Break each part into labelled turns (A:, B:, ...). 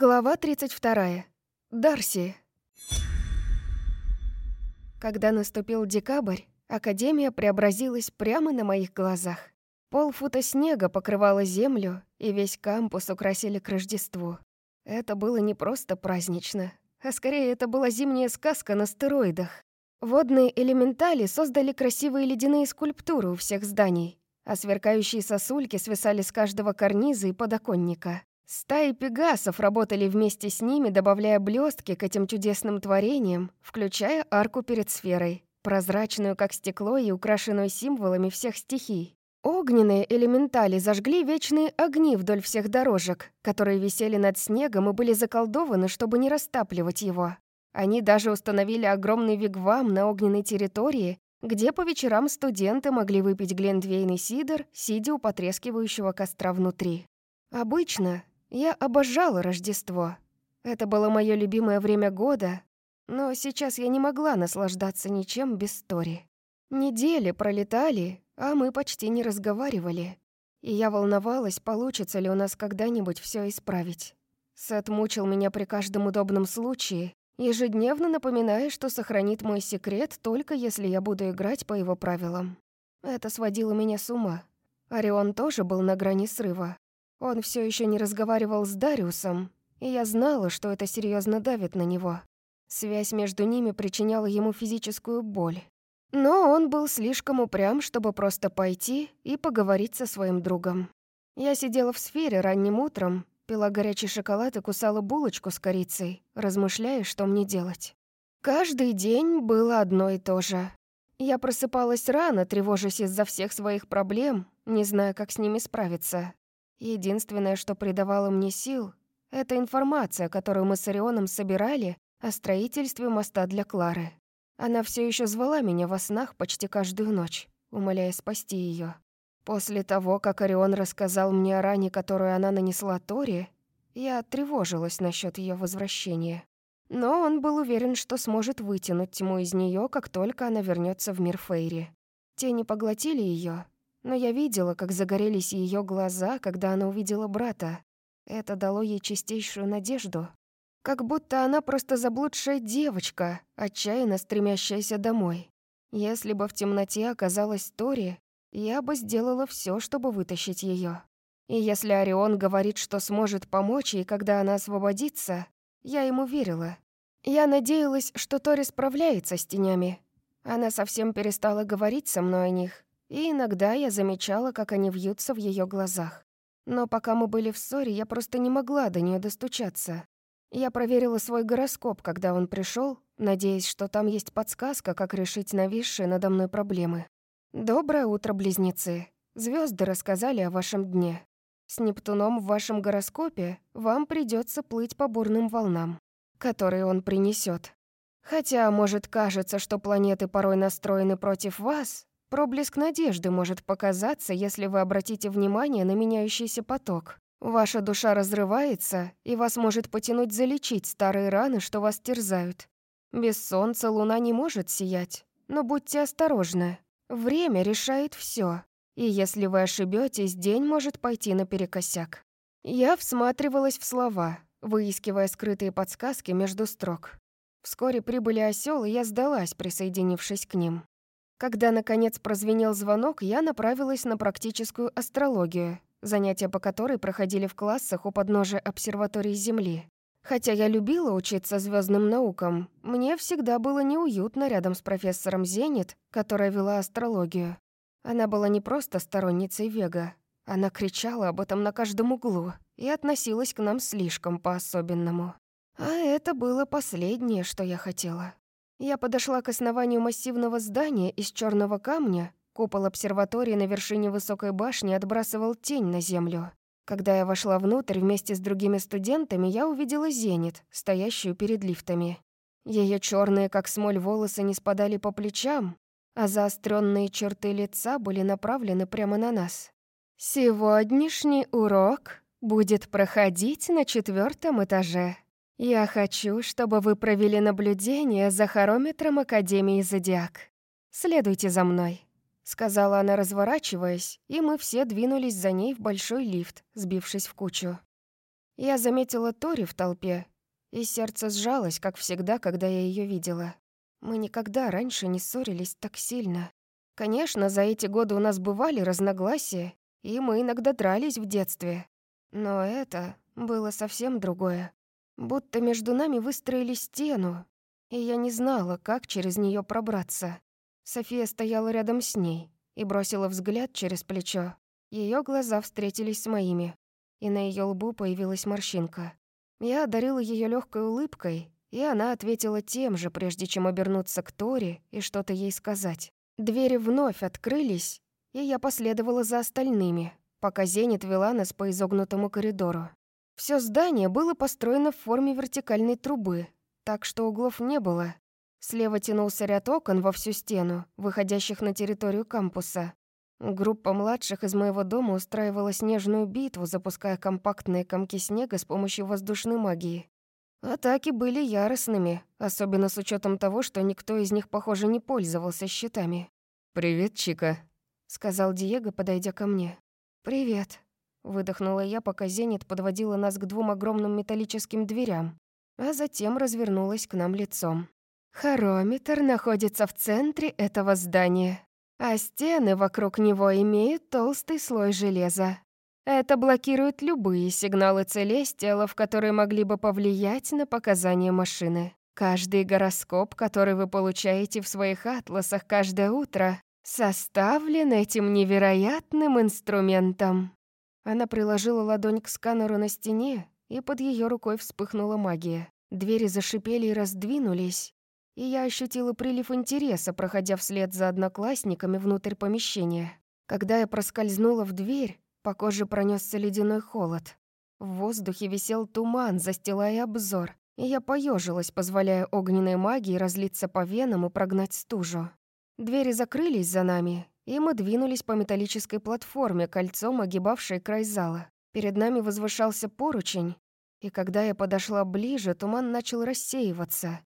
A: Глава 32. Дарси. Когда наступил декабрь, Академия преобразилась прямо на моих глазах. Полфута снега покрывало землю, и весь кампус украсили к Рождеству. Это было не просто празднично, а скорее это была зимняя сказка на стероидах. Водные элементали создали красивые ледяные скульптуры у всех зданий, а сверкающие сосульки свисали с каждого карниза и подоконника. Стаи пегасов работали вместе с ними, добавляя блестки к этим чудесным творениям, включая арку перед сферой, прозрачную, как стекло, и украшенную символами всех стихий. Огненные элементали зажгли вечные огни вдоль всех дорожек, которые висели над снегом и были заколдованы, чтобы не растапливать его. Они даже установили огромный вигвам на огненной территории, где по вечерам студенты могли выпить глинтвейн и сидр, сидя у потрескивающего костра внутри. Обычно я обожала Рождество. Это было мое любимое время года, но сейчас я не могла наслаждаться ничем без Тори. Недели пролетали, а мы почти не разговаривали. И я волновалась, получится ли у нас когда-нибудь все исправить. Сет мучил меня при каждом удобном случае, ежедневно напоминая, что сохранит мой секрет только если я буду играть по его правилам. Это сводило меня с ума. Орион тоже был на грани срыва. Он все еще не разговаривал с Дариусом, и я знала, что это серьезно давит на него. Связь между ними причиняла ему физическую боль. Но он был слишком упрям, чтобы просто пойти и поговорить со своим другом. Я сидела в сфере ранним утром, пила горячий шоколад и кусала булочку с корицей, размышляя, что мне делать. Каждый день было одно и то же. Я просыпалась рано, тревожась из-за всех своих проблем, не зная, как с ними справиться. Единственное, что придавало мне сил, это информация, которую мы с Орионом собирали о строительстве моста для Клары. Она все еще звала меня во снах почти каждую ночь, умоляя спасти ее. После того, как Орион рассказал мне о ране, которую она нанесла Тори, я тревожилась насчет ее возвращения. Но он был уверен, что сможет вытянуть тьму из нее, как только она вернется в мир Фейри. Тени поглотили ее, но я видела, как загорелись ее глаза, когда она увидела брата. Это дало ей чистейшую надежду. Как будто она просто заблудшая девочка, отчаянно стремящаяся домой. Если бы в темноте оказалась Тори, я бы сделала все, чтобы вытащить ее. И если Орион говорит, что сможет помочь ей, когда она освободится, я ему верила. Я надеялась, что Тори справляется с тенями. Она совсем перестала говорить со мной о них, и иногда я замечала, как они вьются в ее глазах. Но пока мы были в ссоре, я просто не могла до нее достучаться. Я проверила свой гороскоп, когда он пришел, надеясь, что там есть подсказка, как решить нависшие надо мной проблемы. «Доброе утро, близнецы. Звезды рассказали о вашем дне. С Нептуном в вашем гороскопе вам придется плыть по бурным волнам, которые он принесет. Хотя, может, кажется, что планеты порой настроены против вас, Проблеск надежды может показаться, если вы обратите внимание на меняющийся поток. Ваша душа разрывается, и вас может потянуть залечить старые раны, что вас терзают. Без солнца луна не может сиять, но будьте осторожны. Время решает все, и если вы ошибетесь, день может пойти наперекосяк. Я всматривалась в слова, выискивая скрытые подсказки между строк. Вскоре прибыли осёл, и я сдалась, присоединившись к ним. Когда, наконец, прозвенел звонок, я направилась на практическую астрологию, занятия по которой проходили в классах у подножия обсерватории Земли. Хотя я любила учиться звездным наукам, мне всегда было неуютно рядом с профессором Зенит, которая вела астрологию. Она была не просто сторонницей Вега. Она кричала об этом на каждом углу и относилась к нам слишком по-особенному. А это было последнее, что я хотела. Я подошла к основанию массивного здания из черного камня. Купол обсерватории на вершине высокой башни отбрасывал тень на землю. Когда я вошла внутрь вместе с другими студентами, я увидела Зенит, стоящую перед лифтами. Ее черные, как смоль, волосы не спадали по плечам, а заостренные черты лица были направлены прямо на нас. «Сегодняшний урок будет проходить на четвертом этаже», «Я хочу, чтобы вы провели наблюдение за хорометром Академии Зодиак. Следуйте за мной», — сказала она, разворачиваясь, и мы все двинулись за ней в большой лифт, сбившись в кучу. Я заметила Тори в толпе, и сердце сжалось, как всегда, когда я ее видела. Мы никогда раньше не ссорились так сильно. Конечно, за эти годы у нас бывали разногласия, и мы иногда дрались в детстве. Но это было совсем другое. Будто между нами выстроили стену, и я не знала, как через нее пробраться. София стояла рядом с ней и бросила взгляд через плечо. Ее глаза встретились с моими, и на ее лбу появилась морщинка. Я одарила ее легкой улыбкой, и она ответила тем же, прежде чем обернуться к Тори и что-то ей сказать. Двери вновь открылись, и я последовала за остальными, пока Зенит вела нас по изогнутому коридору. Все здание было построено в форме вертикальной трубы, так что углов не было. Слева тянулся ряд окон во всю стену, выходящих на территорию кампуса. Группа младших из моего дома устраивала снежную битву, запуская компактные комки снега с помощью воздушной магии. Атаки были яростными, особенно с учетом того, что никто из них, похоже, не пользовался щитами.
B: «Привет, Чика», —
A: сказал Диего, подойдя ко мне. «Привет», — выдохнула я, пока Зенит подводила нас к двум огромным металлическим дверям, а затем развернулась к нам лицом. «Харометр находится в центре этого здания, а стены вокруг него имеют толстый слой железа. Это блокирует любые сигналы целестиалов, которые могли бы повлиять на показания машины. Каждый гороскоп, который вы получаете в своих атласах каждое утро, составлен этим невероятным инструментом. Она приложила ладонь к сканеру на стене, и под ее рукой вспыхнула магия. Двери зашипели и раздвинулись, и я ощутила прилив интереса, проходя вслед за одноклассниками внутрь помещения. Когда я проскользнула в дверь, по коже пронесся ледяной холод. В воздухе висел туман, застилая обзор, и я поежилась, позволяя огненной магии разлиться по венам и прогнать стужу. Двери закрылись за нами, и мы двинулись по металлической платформе, кольцом огибавшей край зала. Перед нами возвышался поручень, и когда я подошла ближе, туман начал рассеиваться.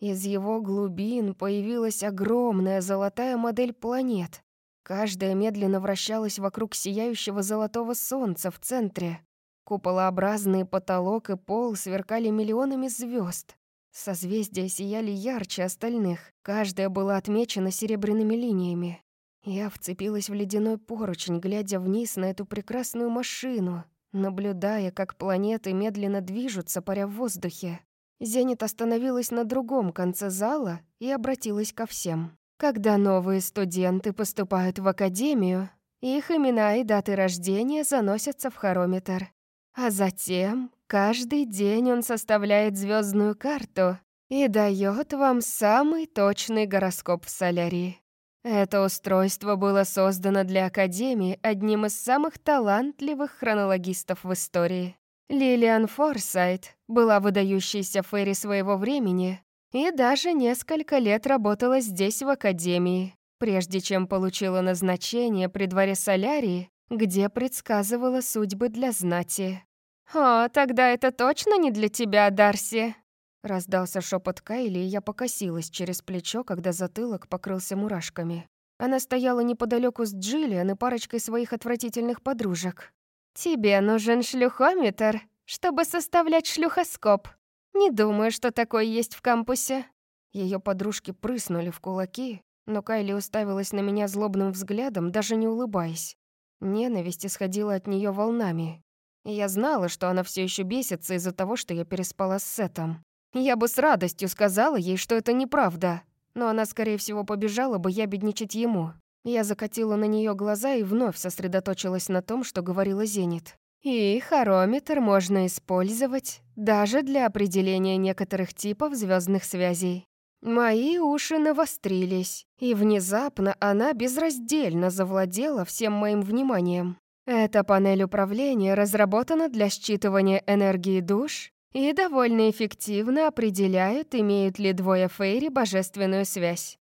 A: Из его глубин появилась огромная золотая модель планет, Каждая медленно вращалась вокруг сияющего золотого солнца в центре. Куполообразный потолок и пол сверкали миллионами звезд. Созвездия сияли ярче остальных, каждая была отмечена серебряными линиями. Я вцепилась в ледяной поручень, глядя вниз на эту прекрасную машину, наблюдая, как планеты медленно движутся, паря в воздухе. Зенит остановилась на другом конце зала и обратилась ко всем. Когда новые студенты поступают в академию, их имена и даты рождения заносятся в хорометр. А затем каждый день он составляет звездную карту и дает вам самый точный гороскоп в солярии. Это устройство было создано для Академии одним из самых талантливых хронологистов в истории. Лилиан Форсайт была выдающейся фэри своего времени, и даже несколько лет работала здесь, в академии, прежде чем получила назначение при дворе Солярии, где предсказывала судьбы для знати. «О, тогда это точно не для тебя, Дарси!» Раздался шепот Кайли, и я покосилась через плечо, когда затылок покрылся мурашками. Она стояла неподалеку с Джиллиан и парочкой своих отвратительных подружек. «Тебе нужен шлюхометр, чтобы составлять шлюхоскоп», «Не думаю, что такое есть в кампусе». Ее подружки прыснули в кулаки, но Кайли уставилась на меня злобным взглядом, даже не улыбаясь. Ненависть исходила от нее волнами. Я знала, что она все еще бесится из-за того, что я переспала с Сетом. Я бы с радостью сказала ей, что это неправда, но она, скорее всего, побежала бы ябедничать ему. Я закатила на нее глаза и вновь сосредоточилась на том, что говорила Зенит. И хорометр можно использовать даже для определения некоторых типов звездных связей. Мои уши навострились, и внезапно она безраздельно завладела всем моим вниманием. Эта панель управления разработана для считывания энергии душ и довольно эффективно определяет, имеют ли двое Фейри божественную связь.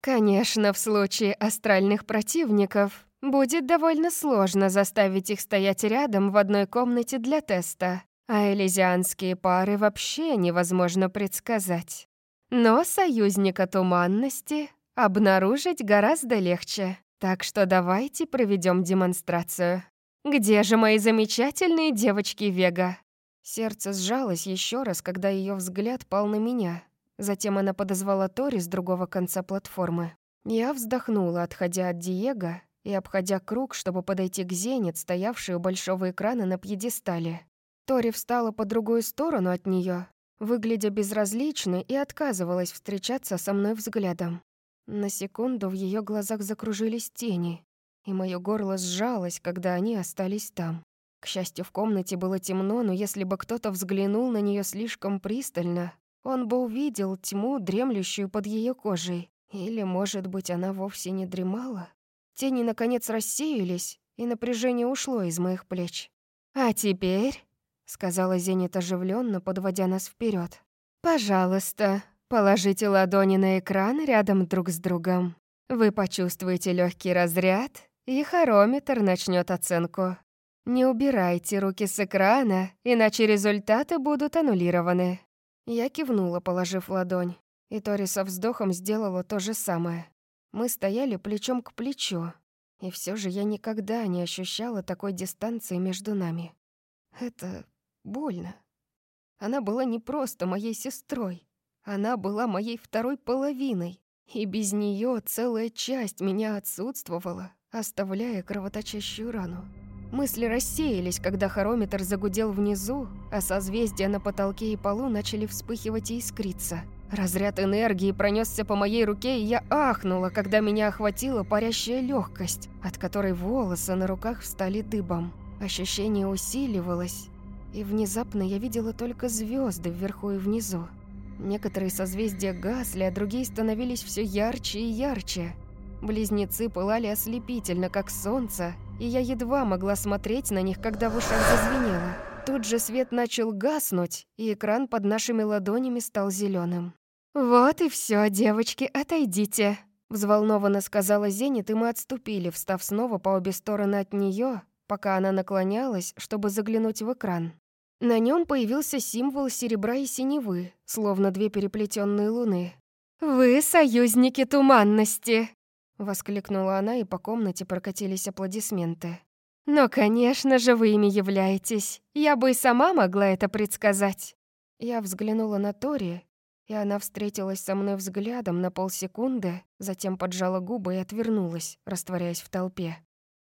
A: Конечно, в случае астральных противников Будет довольно сложно заставить их стоять рядом в одной комнате для теста, а элизианские пары вообще невозможно предсказать. Но союзника туманности обнаружить гораздо легче, так что давайте проведем демонстрацию. Где же мои замечательные девочки Вега? Сердце сжалось еще раз, когда ее взгляд пал на меня. Затем она подозвала Тори с другого конца платформы. Я вздохнула, отходя от Диего и обходя круг, чтобы подойти к Зенит, стоявшей у большого экрана на пьедестале. Тори встала по другую сторону от нее, выглядя безразличной и отказывалась встречаться со мной взглядом. На секунду в ее глазах закружились тени, и мое горло сжалось, когда они остались там. К счастью, в комнате было темно, но если бы кто-то взглянул на нее слишком пристально, он бы увидел тьму, дремлющую под ее кожей. Или, может быть, она вовсе не дремала? Тени, наконец, рассеялись, и напряжение ушло из моих плеч. «А теперь», — сказала Зенит оживленно, подводя нас вперед, «пожалуйста, положите ладони на экран рядом друг с другом. Вы почувствуете легкий разряд, и хорометр начнет оценку. Не убирайте руки с экрана, иначе результаты будут аннулированы». Я кивнула, положив ладонь, и Тори со вздохом сделала то же самое. Мы стояли плечом к плечу, и все же я никогда не ощущала такой дистанции между нами. Это больно. Она была не просто моей сестрой, она была моей второй половиной, и без нее целая часть меня отсутствовала, оставляя кровоточащую рану. Мысли рассеялись, когда хорометр загудел внизу, а созвездия на потолке и полу начали вспыхивать и искриться. Разряд энергии пронесся по моей руке, и я ахнула, когда меня охватила парящая легкость, от которой волосы на руках встали дыбом. Ощущение усиливалось, и внезапно я видела только звезды вверху и внизу. Некоторые созвездия гасли, а другие становились все ярче и ярче. Близнецы пылали ослепительно, как солнце, и я едва могла смотреть на них, когда в ушах зазвенело. Тут же свет начал гаснуть, и экран под нашими ладонями стал зеленым. «Вот и все, девочки, отойдите», — взволнованно сказала Зенит, и мы отступили, встав снова по обе стороны от нее, пока она наклонялась, чтобы заглянуть в экран. На нем появился символ серебра и синевы, словно две переплетенные луны. «Вы союзники туманности!» Воскликнула она, и по комнате прокатились аплодисменты. «Но, конечно же, вы ими являетесь. Я бы и сама могла это предсказать». Я взглянула на Тори, и она встретилась со мной взглядом на полсекунды, затем поджала губы и отвернулась, растворяясь в толпе.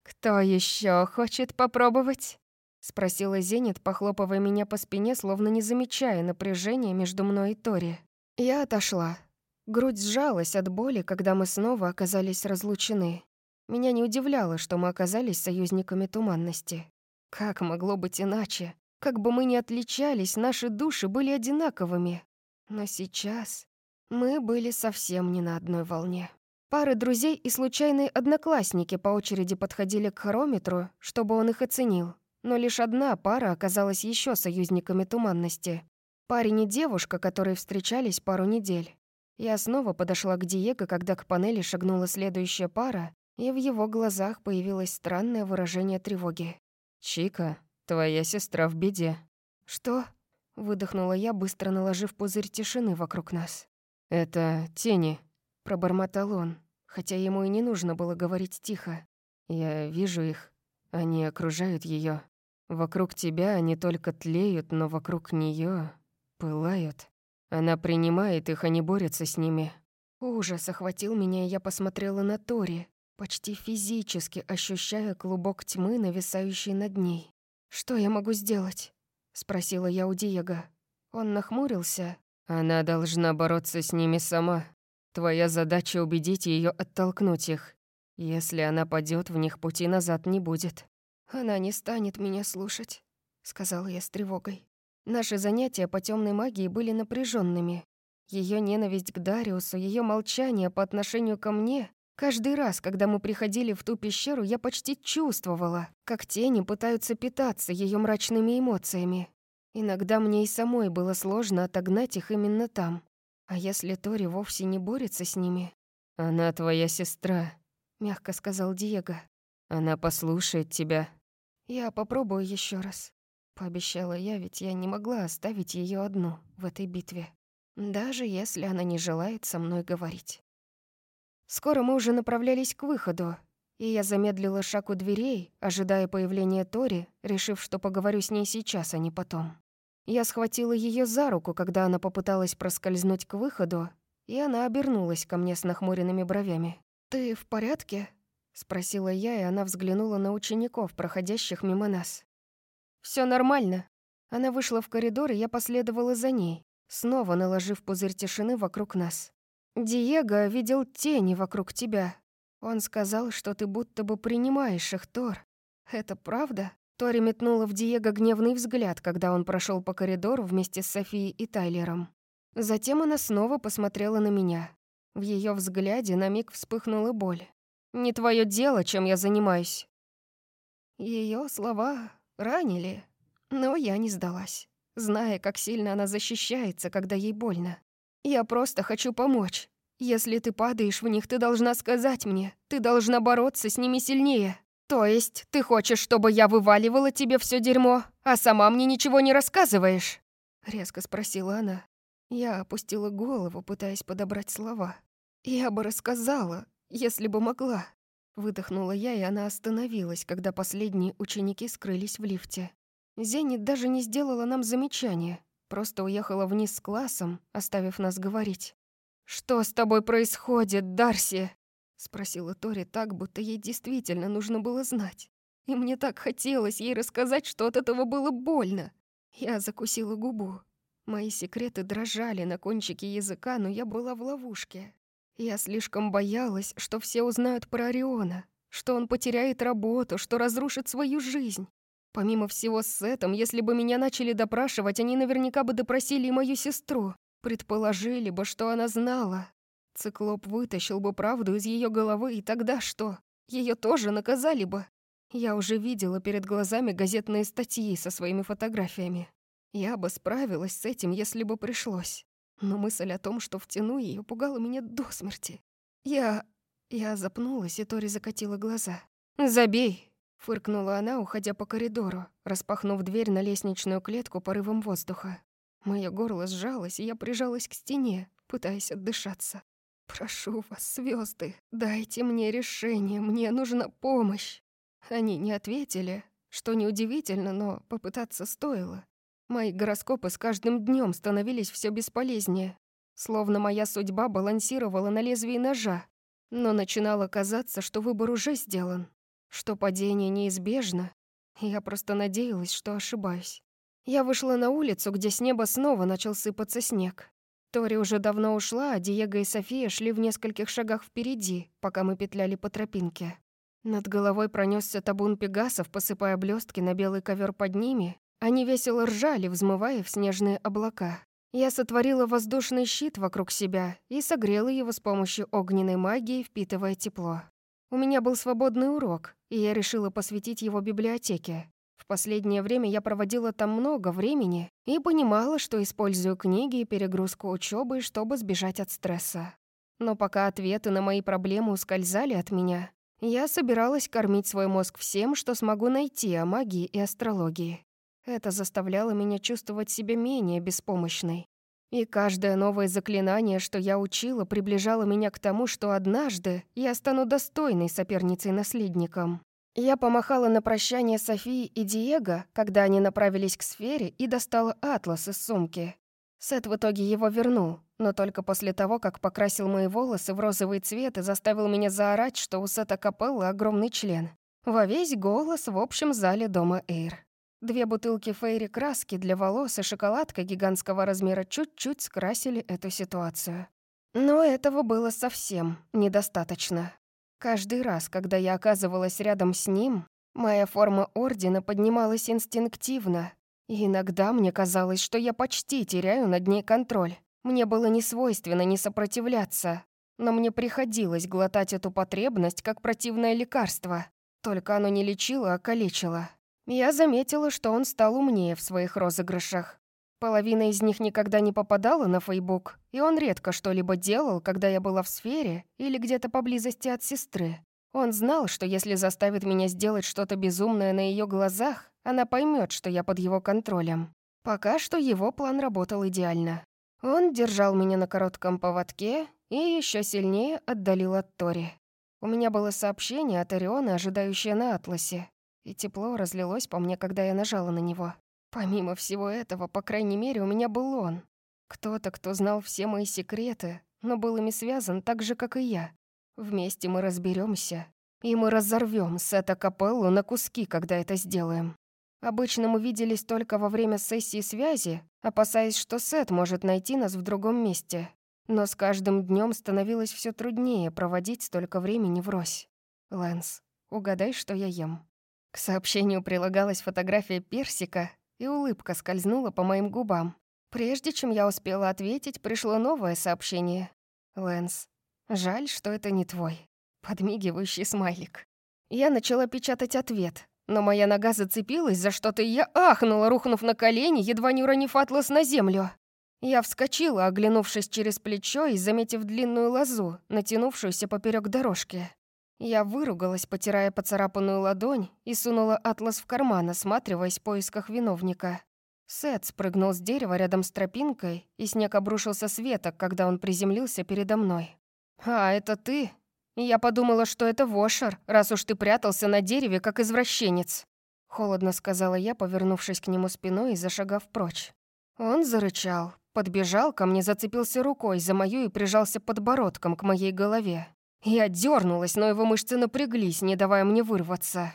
A: «Кто еще хочет попробовать?» — спросила Зенит, похлопывая меня по спине, словно не замечая напряжения между мной и Тори. Я отошла, Грудь сжалась от боли, когда мы снова оказались разлучены. Меня не удивляло, что мы оказались союзниками туманности. Как могло быть иначе? Как бы мы ни отличались, наши души были одинаковыми. Но сейчас мы были совсем не на одной волне. Пары друзей и случайные одноклассники по очереди подходили к хорометру, чтобы он их оценил. Но лишь одна пара оказалась еще союзниками туманности. Парень и девушка, которые встречались пару недель. Я снова подошла к Диего, когда к панели шагнула следующая пара, и в его глазах появилось странное выражение тревоги.
B: «Чика, твоя сестра в беде».
A: «Что?» — выдохнула я, быстро наложив пузырь тишины вокруг нас.
B: «Это тени», —
A: пробормотал он, хотя ему и не нужно было говорить тихо.
B: «Я вижу их. Они окружают ее. Вокруг тебя они только тлеют, но вокруг нее пылают». Она принимает их, а не борется с ними.
A: Ужас охватил меня, и я посмотрела на Тори, почти физически ощущая клубок тьмы, нависающий над ней. «Что я могу сделать?» — спросила я у Диего. Он нахмурился.
B: «Она должна бороться с ними сама. Твоя задача — убедить ее оттолкнуть их. Если она падет, в них пути назад не будет».
A: «Она не станет меня слушать», — сказала я с тревогой. Наши занятия по темной магии были напряженными. Ее ненависть к Дариусу, ее молчание по отношению ко мне Каждый раз, когда мы приходили в ту пещеру, я почти чувствовала, как тени пытаются питаться ее мрачными эмоциями. Иногда мне и самой было сложно отогнать их именно там. А если Тори вовсе не борется с ними?
B: «Она твоя сестра», —
A: мягко сказал Диего.
B: «Она послушает тебя».
A: «Я попробую еще раз». Пообещала я, ведь я не могла оставить ее одну в этой битве, даже если она не желает со мной говорить. Скоро мы уже направлялись к выходу, и я замедлила шаг у дверей, ожидая появления Тори, решив, что поговорю с ней сейчас, а не потом. Я схватила ее за руку, когда она попыталась проскользнуть к выходу, и она обернулась ко мне с нахмуренными бровями. «Ты в порядке?» — спросила я, и она взглянула на учеников, проходящих мимо нас. Все нормально». Она вышла в коридор, и я последовала за ней, снова наложив пузырь тишины вокруг нас. «Диего видел тени вокруг тебя. Он сказал, что ты будто бы принимаешь их, Тор. Это правда?» Тори метнула в Диего гневный взгляд, когда он прошел по коридору вместе с Софией и Тайлером. Затем она снова посмотрела на меня. В ее взгляде на миг вспыхнула боль. «Не твое дело, чем я занимаюсь». Ее слова ранили, но я не сдалась, зная, как сильно она защищается, когда ей больно. Я просто хочу помочь. Если ты падаешь в них, ты должна сказать мне. Ты должна бороться с ними сильнее. То есть ты хочешь, чтобы я вываливала тебе все дерьмо, а сама мне ничего не рассказываешь?» Резко спросила она. Я опустила голову, пытаясь подобрать слова. «Я бы рассказала, если бы могла». Выдохнула я, и она остановилась, когда последние ученики скрылись в лифте. Зенит даже не сделала нам замечания, просто уехала вниз с классом, оставив нас говорить. «Что с тобой происходит, Дарси?» — спросила Тори так, будто ей действительно нужно было знать. И мне так хотелось ей рассказать, что от этого было больно. Я закусила губу. Мои секреты дрожали на кончике языка, но я была в ловушке. Я слишком боялась, что все узнают про Ориона, что он потеряет работу, что разрушит свою жизнь. Помимо всего с этим, если бы меня начали допрашивать, они наверняка бы допросили и мою сестру. Предположили бы, что она знала, Циклоп вытащил бы правду из ее головы, и тогда что? Ее тоже наказали бы. Я уже видела перед глазами газетные статьи со своими фотографиями. Я бы справилась с этим, если бы пришлось. Но мысль о том, что втяну ее, пугала меня до смерти. Я... Я запнулась, и Тори закатила глаза. «Забей!» — фыркнула она, уходя по коридору, распахнув дверь на лестничную клетку порывом воздуха. Моё горло сжалось, и я прижалась к стене, пытаясь отдышаться. «Прошу вас, звезды, дайте мне решение, мне нужна помощь». Они не ответили, что неудивительно, но попытаться стоило. Мои гороскопы с каждым днем становились все бесполезнее, словно моя судьба балансировала на лезвии ножа. Но начинало казаться, что выбор уже сделан, что падение неизбежно. Я просто надеялась, что ошибаюсь. Я вышла на улицу, где с неба снова начал сыпаться снег. Тори уже давно ушла, а Диего и София шли в нескольких шагах впереди, пока мы петляли по тропинке. Над головой пронесся табун пегасов, посыпая блестки на белый ковер под ними. Они весело ржали, взмывая в снежные облака. Я сотворила воздушный щит вокруг себя и согрела его с помощью огненной магии, впитывая тепло. У меня был свободный урок, и я решила посвятить его библиотеке. В последнее время я проводила там много времени и понимала, что использую книги и перегрузку учебы, чтобы сбежать от стресса. Но пока ответы на мои проблемы ускользали от меня, я собиралась кормить свой мозг всем, что смогу найти о магии и астрологии. Это заставляло меня чувствовать себя менее беспомощной. И каждое новое заклинание, что я учила, приближало меня к тому, что однажды я стану достойной соперницей-наследником. Я помахала на прощание Софии и Диего, когда они направились к сфере, и достала атлас из сумки. Сет в итоге его вернул, но только после того, как покрасил мои волосы в розовый цвет и заставил меня заорать, что у Сета Капеллы огромный член. Во весь голос в общем зале дома Эйр. Две бутылки фейри краски для волос и шоколадка гигантского размера чуть-чуть скрасили эту ситуацию. Но этого было совсем недостаточно. Каждый раз, когда я оказывалась рядом с ним, моя форма Ордена поднималась инстинктивно, и иногда мне казалось, что я почти теряю над ней контроль. Мне было не свойственно не сопротивляться, но мне приходилось глотать эту потребность как противное лекарство. Только оно не лечило, а калечило. Я заметила, что он стал умнее в своих розыгрышах. Половина из них никогда не попадала на Фейбук, и он редко что-либо делал, когда я была в сфере или где-то поблизости от сестры. Он знал, что если заставит меня сделать что-то безумное на ее глазах, она поймет, что я под его контролем. Пока что его план работал идеально. Он держал меня на коротком поводке и еще сильнее отдалил от Тори. У меня было сообщение от Ориона, ожидающее на Атласе, и тепло разлилось по мне, когда я нажала на него. Помимо всего этого, по крайней мере, у меня был он. Кто-то, кто знал все мои секреты, но был ими связан так же, как и я. Вместе мы разберемся, и мы разорвем Сета Капеллу на куски, когда это сделаем. Обычно мы виделись только во время сессии связи, опасаясь, что Сет может найти нас в другом месте. Но с каждым днем становилось все труднее проводить столько времени врозь. Лэнс, угадай, что я ем. К сообщению прилагалась фотография персика, и улыбка скользнула по моим губам. Прежде чем я успела ответить, пришло новое сообщение. «Лэнс, жаль, что это не твой». Подмигивающий смайлик. Я начала печатать ответ, но моя нога зацепилась за что-то, и я ахнула, рухнув на колени, едва не уронив атлас на землю. Я вскочила, оглянувшись через плечо и заметив длинную лозу, натянувшуюся поперек дорожки. Я выругалась, потирая поцарапанную ладонь, и сунула атлас в карман, осматриваясь в поисках виновника. Сет спрыгнул с дерева рядом с тропинкой, и снег обрушился с веток, когда он приземлился передо мной. «А, это ты?» Я подумала, что это Вошер, раз уж ты прятался на дереве, как извращенец. Холодно сказала я, повернувшись к нему спиной и зашагав прочь. Он зарычал, подбежал ко мне, зацепился рукой за мою и прижался подбородком к моей голове. Я дернулась, но его мышцы напряглись, не давая мне вырваться.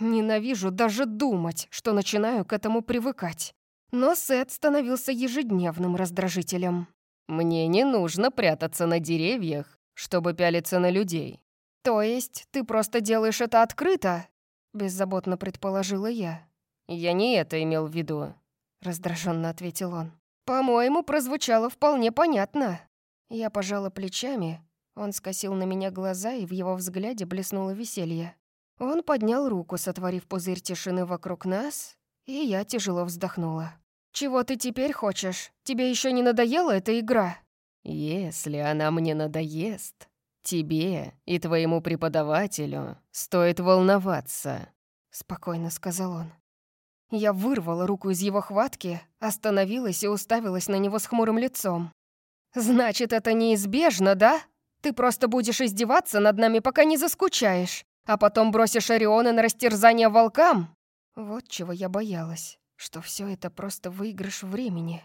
A: Ненавижу даже думать, что начинаю к этому привыкать. Но Сет становился ежедневным раздражителем.
B: «Мне не нужно прятаться на деревьях чтобы пялиться на людей.
A: То есть ты просто делаешь это открыто? Беззаботно предположила я.
B: Я не это имел в виду,
A: раздраженно ответил он. По-моему, прозвучало вполне понятно. Я пожала плечами. Он скосил на меня глаза, и в его взгляде блеснуло веселье. Он поднял руку, сотворив пузырь тишины вокруг нас, и я тяжело вздохнула. «Чего ты теперь хочешь? Тебе еще не надоела эта игра?»
B: «Если она мне надоест, тебе и твоему преподавателю стоит волноваться», —
A: спокойно сказал он. Я вырвала руку из его хватки, остановилась и уставилась на него с хмурым лицом. «Значит, это неизбежно, да? Ты просто будешь издеваться над нами, пока не заскучаешь, а потом бросишь Ориона на растерзание волкам?» Вот чего я боялась, что все это просто выигрыш времени.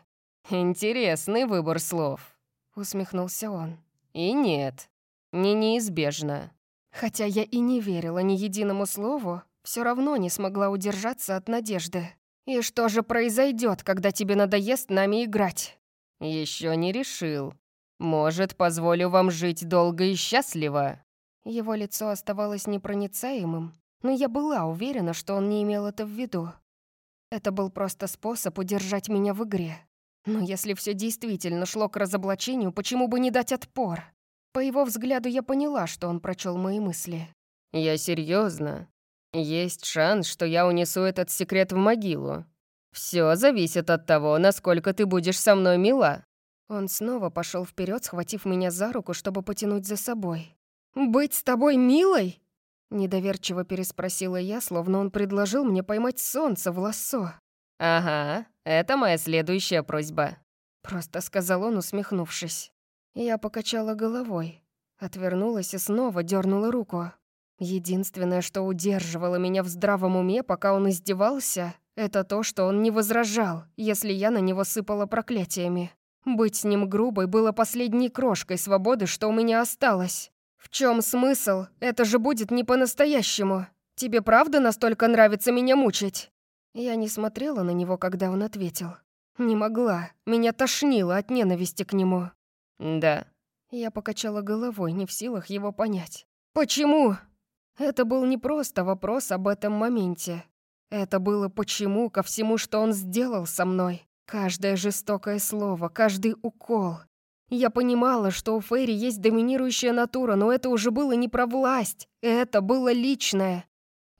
B: «Интересный выбор слов»,
A: усмехнулся он.
B: И нет, не неизбежно.
A: Хотя я и не верила ни единому слову, все равно не смогла удержаться от надежды. И что же произойдет, когда тебе надоест нами играть?
B: Еще не решил. Может, позволю вам жить долго и счастливо.
A: Его лицо оставалось непроницаемым, но я была уверена, что он не имел это в виду. Это был просто способ удержать меня в игре. Но если все действительно шло к разоблачению, почему бы не дать отпор? По его взгляду я поняла, что он прочел мои мысли.
B: «Я серьезно. Есть шанс, что я унесу этот секрет в могилу. Все зависит от того, насколько ты будешь со мной мила».
A: Он снова пошел вперед, схватив меня за руку, чтобы потянуть за собой. «Быть с тобой милой?» Недоверчиво переспросила я, словно он предложил мне поймать солнце в лассо.
B: «Ага, это моя следующая просьба», —
A: просто сказал он, усмехнувшись. Я покачала головой, отвернулась и снова дернула руку. Единственное, что удерживало меня в здравом уме, пока он издевался, это то, что он не возражал, если я на него сыпала проклятиями. Быть с ним грубой было последней крошкой свободы, что у меня осталось. В чем смысл? Это же будет не по-настоящему. Тебе правда настолько нравится меня мучить? Я не смотрела на него, когда он ответил. Не могла. Меня тошнило от ненависти к нему.
B: «Да».
A: Я покачала головой, не в силах его понять. «Почему?» Это был не просто вопрос об этом моменте. Это было почему ко всему, что он сделал со мной. Каждое жестокое слово, каждый укол. Я понимала, что у Фейри есть доминирующая натура, но это уже было не про власть. Это было личное.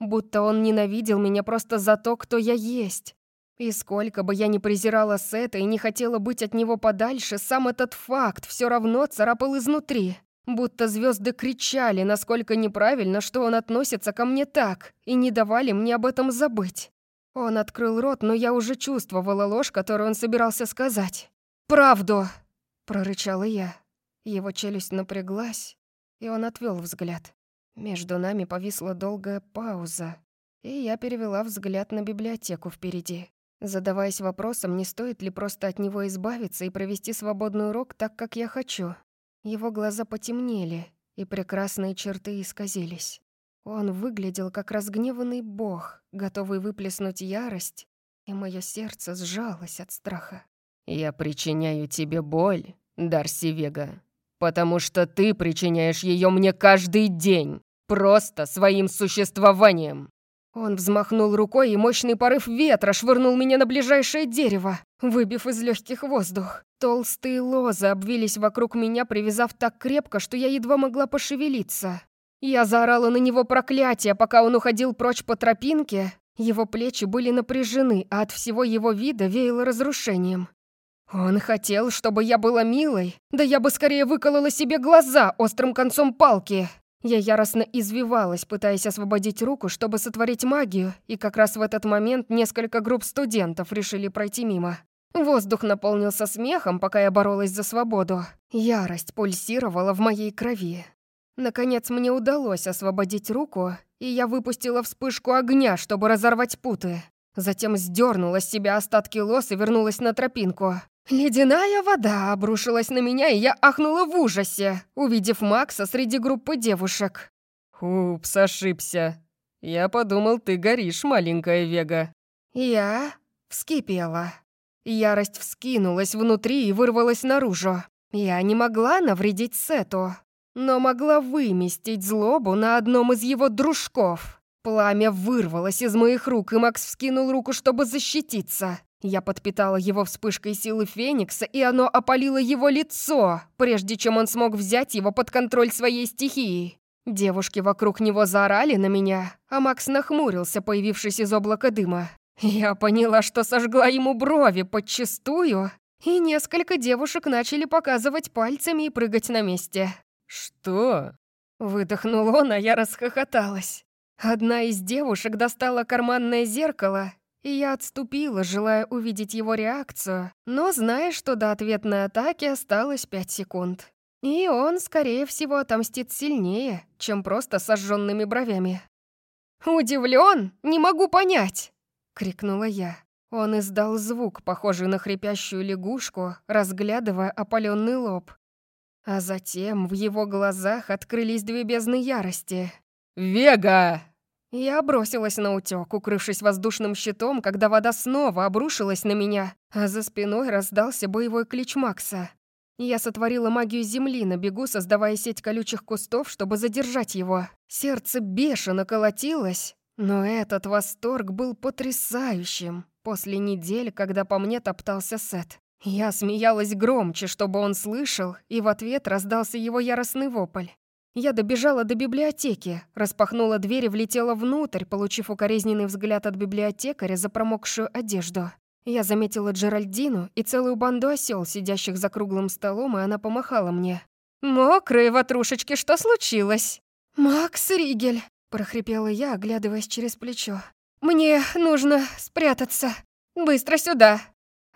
A: Будто он ненавидел меня просто за то, кто я есть. И сколько бы я ни презирала Сета и не хотела быть от него подальше, сам этот факт все равно царапал изнутри. Будто звезды кричали, насколько неправильно, что он относится ко мне так, и не давали мне об этом забыть. Он открыл рот, но я уже чувствовала ложь, которую он собирался сказать. «Правду!» — прорычала я. Его челюсть напряглась, и он отвел взгляд. Между нами повисла долгая пауза, и я перевела взгляд на библиотеку впереди. задаваясь вопросом, не стоит ли просто от него избавиться и провести свободный урок так, как я хочу. Его глаза потемнели, и прекрасные черты исказились. Он выглядел как разгневанный бог, готовый выплеснуть ярость, и мое сердце сжалось от страха.
B: «Я причиняю тебе боль, Дарси Вега, потому что ты причиняешь ее мне каждый день, просто своим существованием».
A: Он взмахнул рукой, и мощный порыв ветра швырнул меня на ближайшее дерево, выбив из легких воздух. Толстые лозы обвились вокруг меня, привязав так крепко, что я едва могла пошевелиться. Я заорала на него проклятие, пока он уходил прочь по тропинке. Его плечи были напряжены, а от всего его вида веяло разрушением. Он хотел, чтобы я была милой, да я бы скорее выколола себе глаза острым концом палки. Я яростно извивалась, пытаясь освободить руку, чтобы сотворить магию, и как раз в этот момент несколько групп студентов решили пройти мимо. Воздух наполнился смехом, пока я боролась за свободу. Ярость пульсировала в моей крови. Наконец мне удалось освободить руку, и я выпустила вспышку огня, чтобы разорвать путы. Затем сдернула с себя остатки лос и вернулась на тропинку. Ледяная вода обрушилась на меня, и я ахнула в ужасе, увидев Макса среди группы девушек.
B: «Упс, ошибся. Я подумал, ты горишь, маленькая Вега».
A: Я вскипела. Ярость вскинулась внутри и вырвалась наружу. Я не могла навредить Сету но могла выместить злобу на одном из его дружков. Пламя вырвалось из моих рук, и Макс вскинул руку, чтобы защититься. Я подпитала его вспышкой силы Феникса, и оно опалило его лицо, прежде чем он смог взять его под контроль своей стихии. Девушки вокруг него заорали на меня, а Макс нахмурился, появившись из облака дыма. Я поняла, что сожгла ему брови подчистую, и несколько девушек начали показывать пальцами и прыгать на месте.
B: «Что?»
A: Выдохнул он, а я расхохоталась. Одна из девушек достала карманное зеркало, и я отступила, желая увидеть его реакцию, но зная, что до ответной атаки осталось пять секунд. И он, скорее всего, отомстит сильнее, чем просто сожженными бровями. «Удивлен? Не могу понять!» — крикнула я. Он издал звук, похожий на хрипящую лягушку, разглядывая опаленный лоб. А затем в его глазах открылись две бездны ярости.
B: «Вега!»
A: Я бросилась на утёк, укрывшись воздушным щитом, когда вода снова обрушилась на меня, а за спиной раздался боевой клич Макса. Я сотворила магию земли на бегу, создавая сеть колючих кустов, чтобы задержать его. Сердце бешено колотилось, но этот восторг был потрясающим после недель, когда по мне топтался Сет. Я смеялась громче, чтобы он слышал, и в ответ раздался его яростный вопль. Я добежала до библиотеки, распахнула дверь и влетела внутрь, получив укоризненный взгляд от библиотекаря за промокшую одежду. Я заметила Джеральдину и целую банду осел, сидящих за круглым столом, и она помахала мне. «Мокрые ватрушечки, что случилось?» «Макс Ригель», — прохрипела я, оглядываясь через плечо. «Мне нужно спрятаться. Быстро сюда!»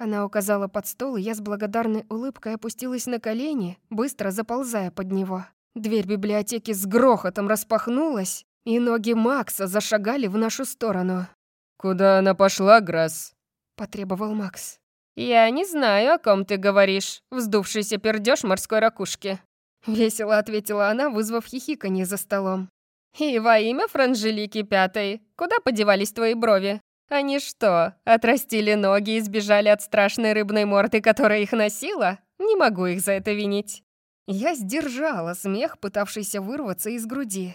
A: Она указала под стол, и я с благодарной улыбкой опустилась на колени, быстро заползая под него. Дверь библиотеки с грохотом распахнулась, и ноги Макса зашагали в нашу сторону.
B: «Куда она пошла, Грасс?»
A: — потребовал Макс.
C: «Я не знаю, о ком ты говоришь, вздувшийся пердёж морской ракушки», —
A: весело ответила она, вызвав хихиканье за столом.
C: «И во имя Франжелики Пятой, куда подевались твои брови? Они что, отрастили ноги и сбежали от страшной рыбной морды, которая их носила? Не могу их за это винить.
A: Я сдержала смех, пытавшийся вырваться из груди.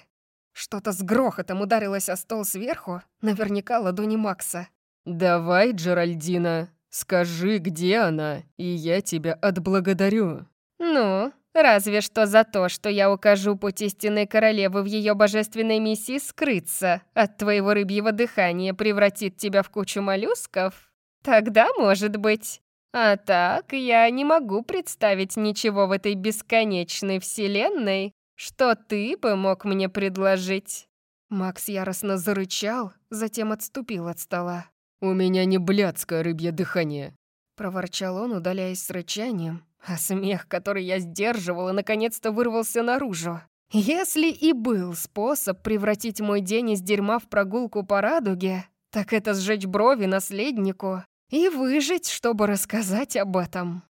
A: Что-то с грохотом ударилось о стол сверху, наверняка ладони Макса.
B: «Давай, Джеральдина, скажи, где она, и я тебя отблагодарю».
C: «Ну, Разве что за то, что я укажу путь истинной королевы в ее божественной миссии скрыться от твоего рыбьего дыхания превратит тебя в кучу моллюсков? Тогда может быть. А так я не могу представить ничего в этой бесконечной вселенной, что ты бы мог мне предложить».
A: Макс яростно зарычал, затем отступил от стола.
B: «У меня не блядское рыбье дыхание», —
A: проворчал он, удаляясь с рычанием, а смех, который я сдерживала, наконец-то вырвался наружу. Если и был способ превратить мой день из дерьма в прогулку по радуге, так это сжечь брови наследнику, и выжить, чтобы рассказать об этом.